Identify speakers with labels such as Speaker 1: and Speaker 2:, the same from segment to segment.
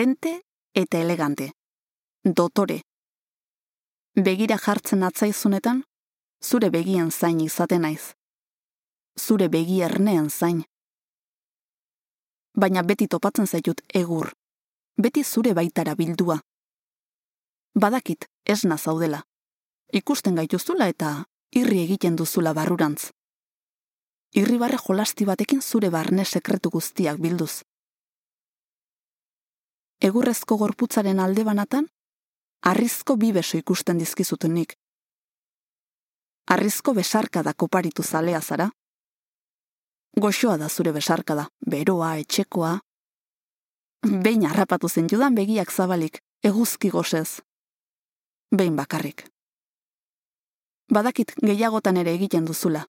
Speaker 1: Tente eta elegante. Dotore. Begira jartzen atzaizunetan, zure begien zain izaten naiz. Zure begi ernean zain. Baina beti topatzen zaitut egur. Beti zure baitara bildua. Badakit, esna zaudela. Ikusten gaituzula eta irri egiten duzula barrurantz. Irribarre jolasti batekin zure barne sekretu guztiak bilduz. Egurrezko gorputzaren alde banatan, arrizko bi beso ikusten dizkizuten nik. Arrizko besarka da koparitu zalea zara. Goxoa da zure besarka da, beroa, etxekoa. Behin harrapatu zen judan begiak zabalik, eguzki gozez. Behin bakarrik. Badakit gehiagotan ere egiten duzula.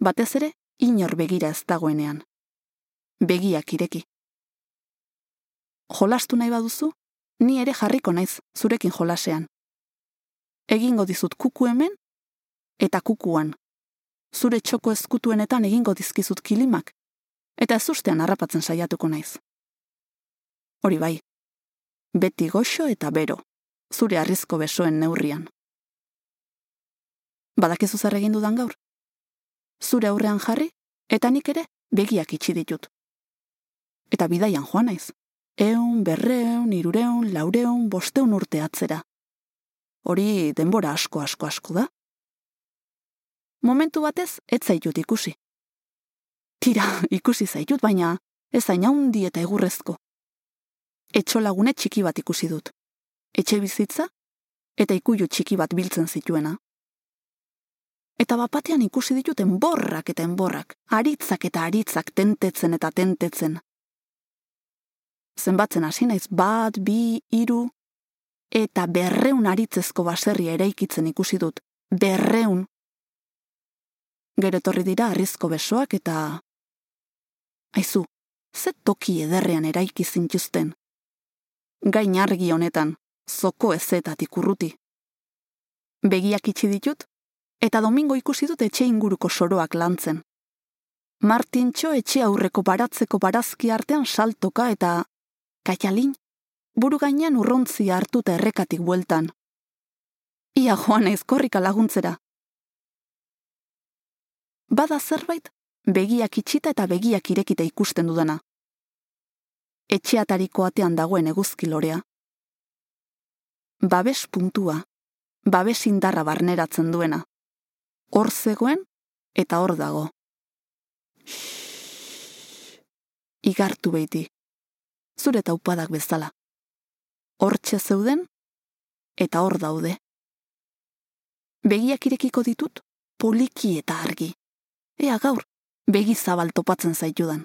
Speaker 1: Batez ere, inor begira ez dagoenean. Begiak ireki. Jolastu nahi baduzu, ni ere jarriko naiz zurekin jolasean. Egingo dizut kuku hemen eta kukuan. Zure txoko ezkutuenetan egingo dizkizut kilimak eta ez ustean harrapatzen saiatuko naiz. Hori bai, beti goxo eta bero, zure arrizko besoen neurrian. Badakizu zer egin dudan gaur? Zure aurrean jarri eta nik ere begiak itxi ditut. Eta bidaian joan naiz eun, berreun, irureun, laureun, bosteun urte atzera. Hori denbora asko asko asko da. Momentu batez, ez zaitut ikusi. Tira, ikusi zaitut, baina ez zain haundi eta egurrezko. Etxo lagune txiki bat ikusi dut. Etxe bizitza eta ikuio txiki bat biltzen zituena. Eta bapatean ikusi dituten borrak eta enborrak, aritzak eta aritzak tentetzen eta tentetzen, zenbatzen hasi naiz bat, bi, hiru eta berreun aritzezko baserria eraikitzen ikusi dut. Berreun. Gero etorri dira arrizko besoak eta... Aizu, ze toki ederrean eraiki zintuzten. Gain argi honetan, zoko ezetatik urruti. Begiak itxi ditut, eta domingo ikusi dut etxe inguruko soroak lantzen. Martintxo etxe aurreko baratzeko barazki artean saltoka eta kaialin, buru gainean urrontzi hartuta errekatik bueltan. Ia joan ezkorrika laguntzera. Bada zerbait, begiak itxita eta begiak irekita ikusten dudana. Etxeatariko atean dagoen eguzki lorea. Babes puntua, babes indarra barneratzen duena. Hor zegoen eta hor dago. Igartu beiti zure taupadak bezala. Hortxe zeuden, eta hor daude. Begiak irekiko ditut, poliki eta argi. Ea gaur, begi zabal topatzen zaitudan.